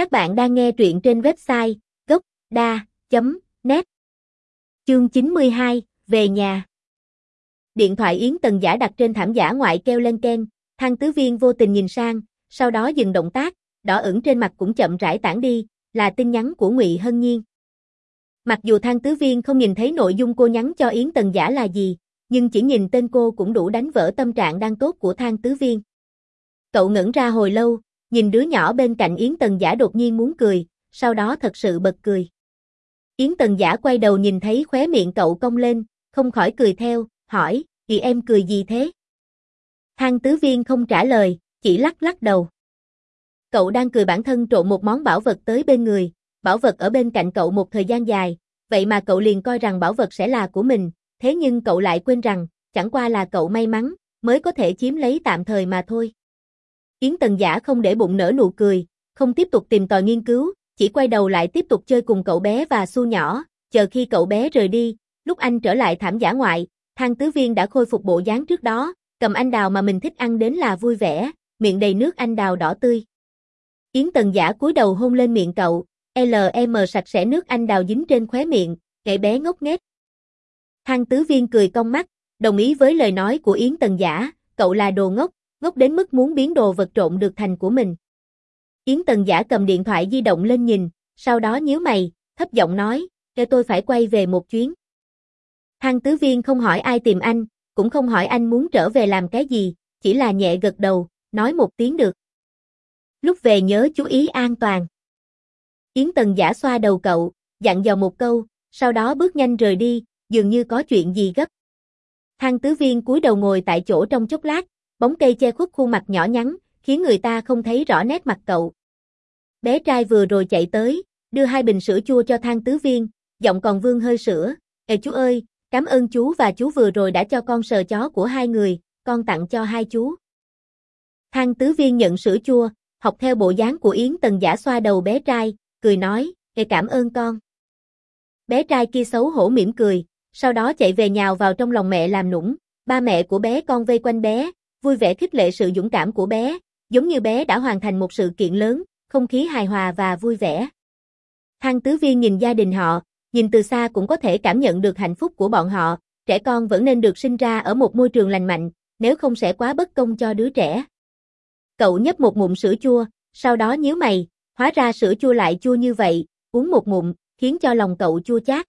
Các bạn đang nghe truyện trên website gốc.da.net Chương 92, về nhà Điện thoại Yến Tần giả đặt trên thảm giả ngoại kêu lên ken, thang tứ viên vô tình nhìn sang, sau đó dừng động tác, đỏ ửng trên mặt cũng chậm rãi tản đi, là tin nhắn của Ngụy Hân Nhiên. Mặc dù thang tứ viên không nhìn thấy nội dung cô nhắn cho Yến Tần giả là gì, nhưng chỉ nhìn tên cô cũng đủ đánh vỡ tâm trạng đang tốt của thang tứ viên. Cậu ngẩn ra hồi lâu, nhìn đứa nhỏ bên cạnh Yến Tần giả đột nhiên muốn cười, sau đó thật sự bật cười. Yến Tần giả quay đầu nhìn thấy khóe miệng cậu cong lên, không khỏi cười theo, hỏi, chị em cười gì thế? Thang tứ viên không trả lời, chỉ lắc lắc đầu. Cậu đang cười bản thân trộn một món bảo vật tới bên người, bảo vật ở bên cạnh cậu một thời gian dài, vậy mà cậu liền coi rằng bảo vật sẽ là của mình, thế nhưng cậu lại quên rằng, chẳng qua là cậu may mắn, mới có thể chiếm lấy tạm thời mà thôi. Yến Tần Giả không để bụng nở nụ cười, không tiếp tục tìm tòi nghiên cứu, chỉ quay đầu lại tiếp tục chơi cùng cậu bé và su nhỏ, chờ khi cậu bé rời đi, lúc anh trở lại thảm giả ngoại, thang tứ viên đã khôi phục bộ dáng trước đó, cầm anh đào mà mình thích ăn đến là vui vẻ, miệng đầy nước anh đào đỏ tươi. Yến Tần Giả cúi đầu hôn lên miệng cậu, LM sạch sẽ nước anh đào dính trên khóe miệng, kẻ bé ngốc nghếch. Thang tứ viên cười cong mắt, đồng ý với lời nói của Yến Tần Giả, cậu là đồ ngốc, ngốc đến mức muốn biến đồ vật trộn được thành của mình. Yến Tần Giả cầm điện thoại di động lên nhìn, sau đó nhíu mày, thấp giọng nói, cho tôi phải quay về một chuyến. Thang tứ viên không hỏi ai tìm anh, cũng không hỏi anh muốn trở về làm cái gì, chỉ là nhẹ gật đầu, nói một tiếng được. Lúc về nhớ chú ý an toàn. Yến Tần giả xoa đầu cậu, dặn dò một câu, sau đó bước nhanh rời đi, dường như có chuyện gì gấp. Thang tứ viên cúi đầu ngồi tại chỗ trong chốc lát, bóng cây che khuất khuôn mặt nhỏ nhắn, khiến người ta không thấy rõ nét mặt cậu. Bé trai vừa rồi chạy tới, đưa hai bình sữa chua cho thang tứ viên, giọng còn vương hơi sữa, Ê chú ơi, cảm ơn chú và chú vừa rồi đã cho con sờ chó của hai người, con tặng cho hai chú. Thang tứ viên nhận sữa chua, học theo bộ dáng của Yến Tần giả xoa đầu bé trai, cười nói, Ê cảm ơn con. Bé trai kia xấu hổ mỉm cười, sau đó chạy về nhào vào trong lòng mẹ làm nũng, ba mẹ của bé con vây quanh bé, vui vẻ khích lệ sự dũng cảm của bé, giống như bé đã hoàn thành một sự kiện lớn, không khí hài hòa và vui vẻ. Thang tứ viên nhìn gia đình họ, nhìn từ xa cũng có thể cảm nhận được hạnh phúc của bọn họ, trẻ con vẫn nên được sinh ra ở một môi trường lành mạnh, nếu không sẽ quá bất công cho đứa trẻ. Cậu nhấp một ngụm sữa chua, sau đó nhíu mày, hóa ra sữa chua lại chua như vậy, uống một ngụm, khiến cho lòng cậu chua chát.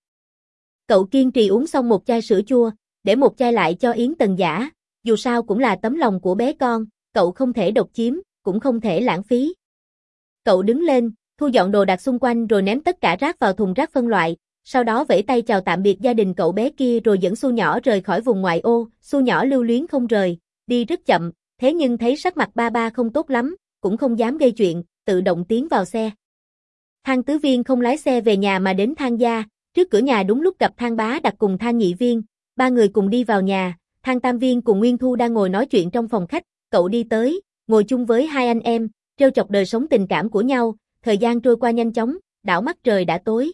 Cậu kiên trì uống xong một chai sữa chua, để một chai lại cho Yến Tần Giả, dù sao cũng là tấm lòng của bé con, cậu không thể độc chiếm, cũng không thể lãng phí. Cậu đứng lên, thu dọn đồ đạc xung quanh rồi ném tất cả rác vào thùng rác phân loại, sau đó vẫy tay chào tạm biệt gia đình cậu bé kia rồi dẫn Su nhỏ rời khỏi vùng ngoại ô, Su nhỏ lưu luyến không rời, đi rất chậm, thế nhưng thấy sắc mặt ba ba không tốt lắm, cũng không dám gây chuyện, tự động tiến vào xe. Thang tứ viên không lái xe về nhà mà đến thang gia, trước cửa nhà đúng lúc gặp thang bá đặt cùng thang nhị viên, ba người cùng đi vào nhà, thang tam viên cùng Nguyên Thu đang ngồi nói chuyện trong phòng khách, cậu đi tới, ngồi chung với hai anh em, trêu chọc đời sống tình cảm của nhau, thời gian trôi qua nhanh chóng, đảo mắt trời đã tối.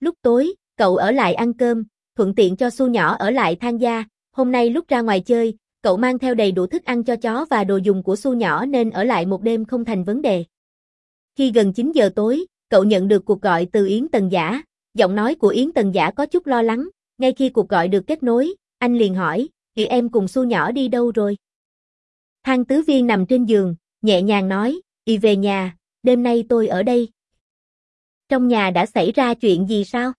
Lúc tối, cậu ở lại ăn cơm, thuận tiện cho Su nhỏ ở lại tham gia, hôm nay lúc ra ngoài chơi, cậu mang theo đầy đủ thức ăn cho chó và đồ dùng của Su nhỏ nên ở lại một đêm không thành vấn đề. Khi gần 9 giờ tối, cậu nhận được cuộc gọi từ Yến Tần Giả, giọng nói của Yến Tần Giả có chút lo lắng, ngay khi cuộc gọi được kết nối, anh liền hỏi, chị em cùng Su nhỏ đi đâu rồi? Thang tứ viên nằm trên giường, nhẹ nhàng nói, y về nhà, đêm nay tôi ở đây. Trong nhà đã xảy ra chuyện gì sao?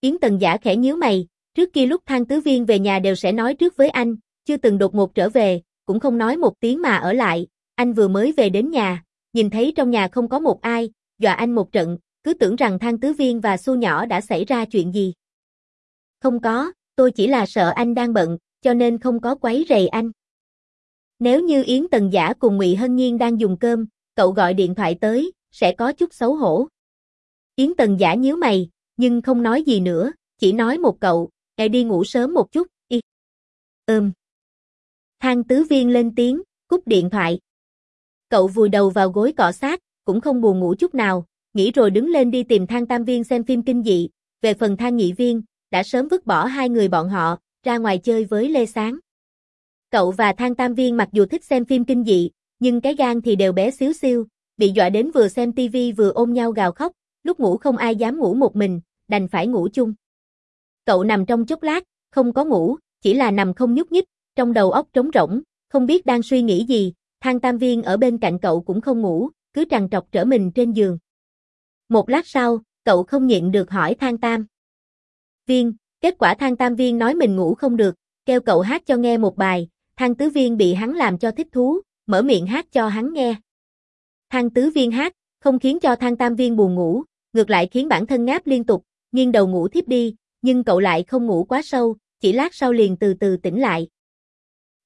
Yến Tần Giả khẽ nhíu mày, trước kia lúc thang tứ viên về nhà đều sẽ nói trước với anh, chưa từng đột ngột trở về, cũng không nói một tiếng mà ở lại, anh vừa mới về đến nhà, nhìn thấy trong nhà không có một ai, dọa anh một trận, cứ tưởng rằng thang tứ viên và su nhỏ đã xảy ra chuyện gì. Không có, tôi chỉ là sợ anh đang bận, cho nên không có quấy rầy anh. Nếu như Yến Tần Giả cùng Ngụy Hân Nhiên đang dùng cơm, cậu gọi điện thoại tới, sẽ có chút xấu hổ. Yến Tần Giả nhíu mày, nhưng không nói gì nữa, chỉ nói một cậu, "Em đi ngủ sớm một chút." Y. Ừm. Thang Tứ Viên lên tiếng, cúp điện thoại. Cậu vùi đầu vào gối cọ sát, cũng không buồn ngủ chút nào, nghĩ rồi đứng lên đi tìm Thang Tam Viên xem phim kinh dị, về phần Thang Nhị Viên, đã sớm vứt bỏ hai người bọn họ, ra ngoài chơi với Lê Sáng. Cậu và Thang Tam Viên mặc dù thích xem phim kinh dị, nhưng cái gan thì đều bé xíu xiu, bị dọa đến vừa xem tivi vừa ôm nhau gào khóc, lúc ngủ không ai dám ngủ một mình, đành phải ngủ chung. Cậu nằm trong chốc lát, không có ngủ, chỉ là nằm không nhúc nhích, trong đầu óc trống rỗng, không biết đang suy nghĩ gì, thang tam viên ở bên cạnh cậu cũng không ngủ, cứ trằn trọc trở mình trên giường. Một lát sau, cậu không nhịn được hỏi thang tam. Viên, kết quả thang tam viên nói mình ngủ không được, kêu cậu hát cho nghe một bài, thang tứ viên bị hắn làm cho thích thú, mở miệng hát cho hắn nghe. Thang tứ viên hát, không khiến cho thang tam viên buồn ngủ, ngược lại khiến bản thân ngáp liên tục, nghiêng đầu ngủ thiếp đi, nhưng cậu lại không ngủ quá sâu, chỉ lát sau liền từ từ tỉnh lại.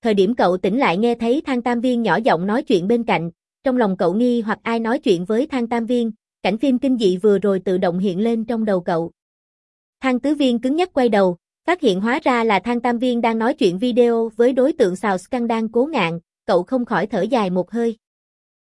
Thời điểm cậu tỉnh lại nghe thấy thang tam viên nhỏ giọng nói chuyện bên cạnh, trong lòng cậu nghi hoặc ai nói chuyện với thang tam viên, cảnh phim kinh dị vừa rồi tự động hiện lên trong đầu cậu. Thang tứ viên cứng nhắc quay đầu, phát hiện hóa ra là thang tam viên đang nói chuyện video với đối tượng xào scandal cố ngạn, cậu không khỏi thở dài một hơi.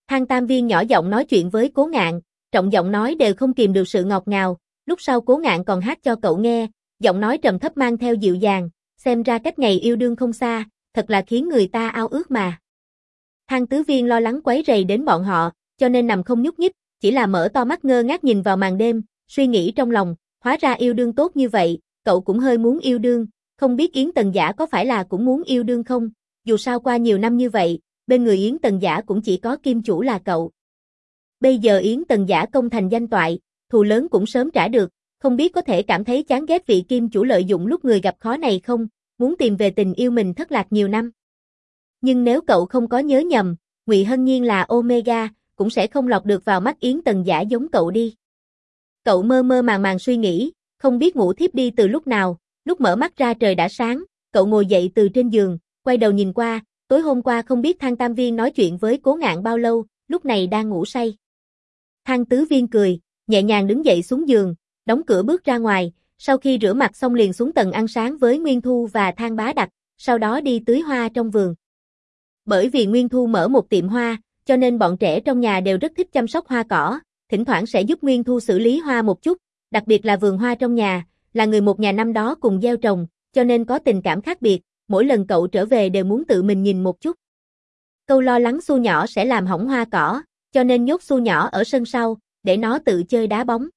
Thang tam viên nhỏ giọng nói chuyện với cố ngạn, trọng giọng nói đều không kìm được sự ngọt ngào, lúc sau cố ngạn còn hát cho cậu nghe, giọng nói trầm thấp mang theo dịu dàng, xem ra cách ngày yêu đương không xa, thật là khiến người ta ao ước mà. Thang tứ viên lo lắng quấy rầy đến bọn họ, cho nên nằm không nhúc nhích, chỉ là mở to mắt ngơ ngác nhìn vào màn đêm, suy nghĩ trong lòng, hóa ra yêu đương tốt như vậy, cậu cũng hơi muốn yêu đương, không biết Yến Tần Giả có phải là cũng muốn yêu đương không, dù sao qua nhiều năm như vậy, bên người Yến Tần Giả cũng chỉ có kim chủ là cậu. Bây giờ Yến Tần Giả công thành danh toại, thù lớn cũng sớm trả được, không biết có thể cảm thấy chán ghét vị kim chủ lợi dụng lúc người gặp khó này không, muốn tìm về tình yêu mình thất lạc nhiều năm. Nhưng nếu cậu không có nhớ nhầm, Ngụy Hân Nhiên là Omega, cũng sẽ không lọc được vào mắt Yến Tần Giả giống cậu đi. Cậu mơ mơ màng màng suy nghĩ, không biết ngủ thiếp đi từ lúc nào, lúc mở mắt ra trời đã sáng, cậu ngồi dậy từ trên giường, quay đầu nhìn qua, tối hôm qua không biết Thang Tam Viên nói chuyện với Cố Ngạn bao lâu, lúc này đang ngủ say. Thang Tứ Viên cười, nhẹ nhàng đứng dậy xuống giường, đóng cửa bước ra ngoài, sau khi rửa mặt xong liền xuống tầng ăn sáng với Nguyên Thu và Thang Bá Đặc, sau đó đi tưới hoa trong vườn. Bởi vì Nguyên Thu mở một tiệm hoa, cho nên bọn trẻ trong nhà đều rất thích chăm sóc hoa cỏ, thỉnh thoảng sẽ giúp Nguyên Thu xử lý hoa một chút, đặc biệt là vườn hoa trong nhà, là người một nhà năm đó cùng gieo trồng, cho nên có tình cảm khác biệt, mỗi lần cậu trở về đều muốn tự mình nhìn một chút. Câu lo lắng Su nhỏ sẽ làm hỏng hoa cỏ, cho nên nhốt Su nhỏ ở sân sau, để nó tự chơi đá bóng.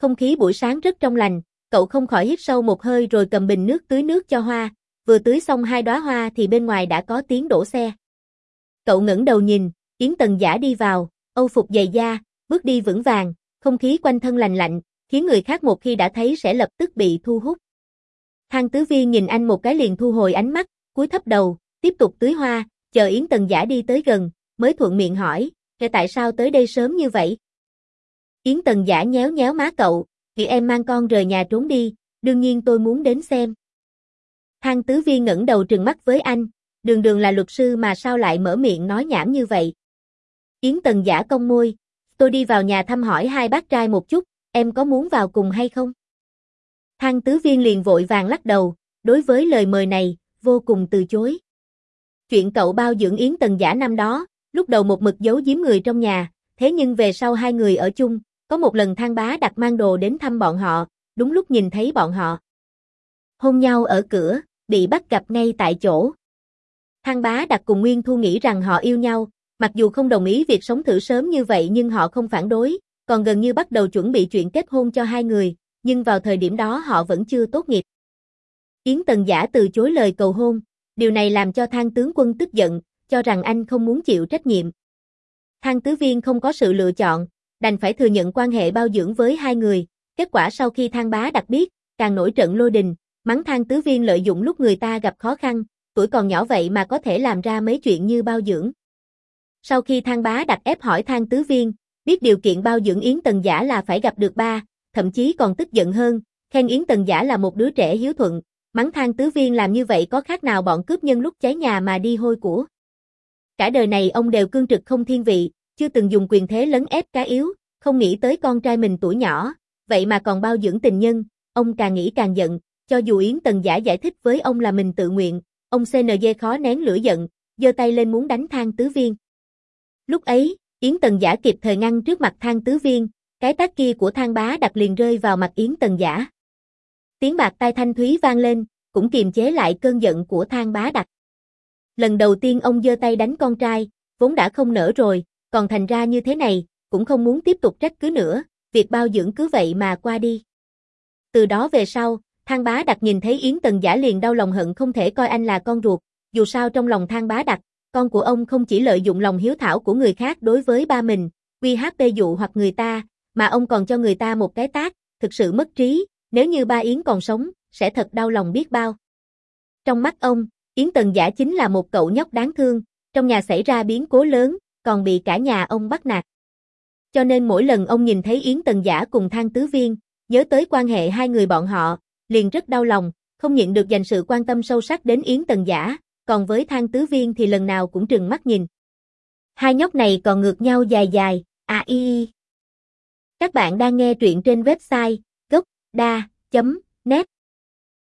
Không khí buổi sáng rất trong lành, cậu không khỏi hít sâu một hơi rồi cầm bình nước tưới nước cho hoa, vừa tưới xong hai đóa hoa thì bên ngoài đã có tiếng đổ xe. Cậu ngẩng đầu nhìn, Yến Tần Giả đi vào, âu phục dày da, bước đi vững vàng, không khí quanh thân lành lạnh, khiến người khác một khi đã thấy sẽ lập tức bị thu hút. Thang Tứ Viên nhìn anh một cái liền thu hồi ánh mắt, cúi thấp đầu, tiếp tục tưới hoa, chờ Yến Tần Giả đi tới gần, mới thuận miệng hỏi, tại sao tới đây sớm như vậy? Yến Tần Giả nhéo nhéo má cậu, vì em mang con rời nhà trốn đi, đương nhiên tôi muốn đến xem. Thang Tứ Viên ngẩng đầu trừng mắt với anh, đường đường là luật sư mà sao lại mở miệng nói nhảm như vậy. Yến Tần Giả cong môi, tôi đi vào nhà thăm hỏi hai bác trai một chút, em có muốn vào cùng hay không? Thang Tứ Viên liền vội vàng lắc đầu, đối với lời mời này, vô cùng từ chối. Chuyện cậu bao dưỡng Yến Tần Giả năm đó, lúc đầu một mực giấu giếm người trong nhà, thế nhưng về sau hai người ở chung, có một lần thang bá đặt mang đồ đến thăm bọn họ, đúng lúc nhìn thấy bọn họ. Hôn nhau ở cửa, bị bắt gặp ngay tại chỗ. Thang bá đặt cùng Nguyên Thu nghĩ rằng họ yêu nhau, mặc dù không đồng ý việc sống thử sớm như vậy nhưng họ không phản đối, còn gần như bắt đầu chuẩn bị chuyện kết hôn cho hai người, nhưng vào thời điểm đó họ vẫn chưa tốt nghiệp. Yến Tần Giả từ chối lời cầu hôn, điều này làm cho thang tướng quân tức giận, cho rằng anh không muốn chịu trách nhiệm. Thang tứ viên không có sự lựa chọn, đành phải thừa nhận quan hệ bao dưỡng với hai người, kết quả sau khi thang bá đặc biết, càng nổi trận lôi đình, mắng thang tứ viên lợi dụng lúc người ta gặp khó khăn, tuổi còn nhỏ vậy mà có thể làm ra mấy chuyện như bao dưỡng. Sau khi thang bá đặt ép hỏi thang tứ viên, biết điều kiện bao dưỡng Yến Tần Giả là phải gặp được ba, thậm chí còn tức giận hơn, khen Yến Tần Giả là một đứa trẻ hiếu thuận, mắng thang tứ viên làm như vậy có khác nào bọn cướp nhân lúc cháy nhà mà đi hôi của. Cả đời này ông đều cương trực không thiên vị, chưa từng dùng quyền thế lấn ép cá yếu, không nghĩ tới con trai mình tuổi nhỏ, vậy mà còn bao dưỡng tình nhân, ông càng nghĩ càng giận, cho dù Yến Tần Giả giải thích với ông là mình tự nguyện, ông CNG khó nén lửa giận, giơ tay lên muốn đánh thang tứ viên. Lúc ấy, Yến Tần Giả kịp thời ngăn trước mặt thang tứ viên, cái tác kia của thang bá đập liền rơi vào mặt Yến Tần Giả. Tiếng bạc tai thanh thúy vang lên, cũng kiềm chế lại cơn giận của thang bá đặc Lần đầu tiên ông giơ tay đánh con trai, vốn đã không nở rồi, còn thành ra như thế này, cũng không muốn tiếp tục trách cứ nữa, việc bao dưỡng cứ vậy mà qua đi. Từ đó về sau, Thang Bá Đặc nhìn thấy Yến Tần Giả liền đau lòng hận không thể coi anh là con ruột, dù sao trong lòng Thang Bá Đặc, con của ông không chỉ lợi dụng lòng hiếu thảo của người khác đối với ba mình, quy hát dụ hoặc người ta, mà ông còn cho người ta một cái tác, thực sự mất trí, nếu như ba Yến còn sống, sẽ thật đau lòng biết bao. Trong mắt ông, Yến Tần Giả chính là một cậu nhóc đáng thương, trong nhà xảy ra biến cố lớn, còn bị cả nhà ông bắt nạt. Cho nên mỗi lần ông nhìn thấy Yến Tần Giả cùng Thang Tứ Viên, nhớ tới quan hệ hai người bọn họ, liền rất đau lòng, không nhận được dành sự quan tâm sâu sắc đến Yến Tần Giả, còn với Thang Tứ Viên thì lần nào cũng trừng mắt nhìn. Hai nhóc này còn ngược nhau dài dài, à y Các bạn đang nghe truyện trên website gocda.net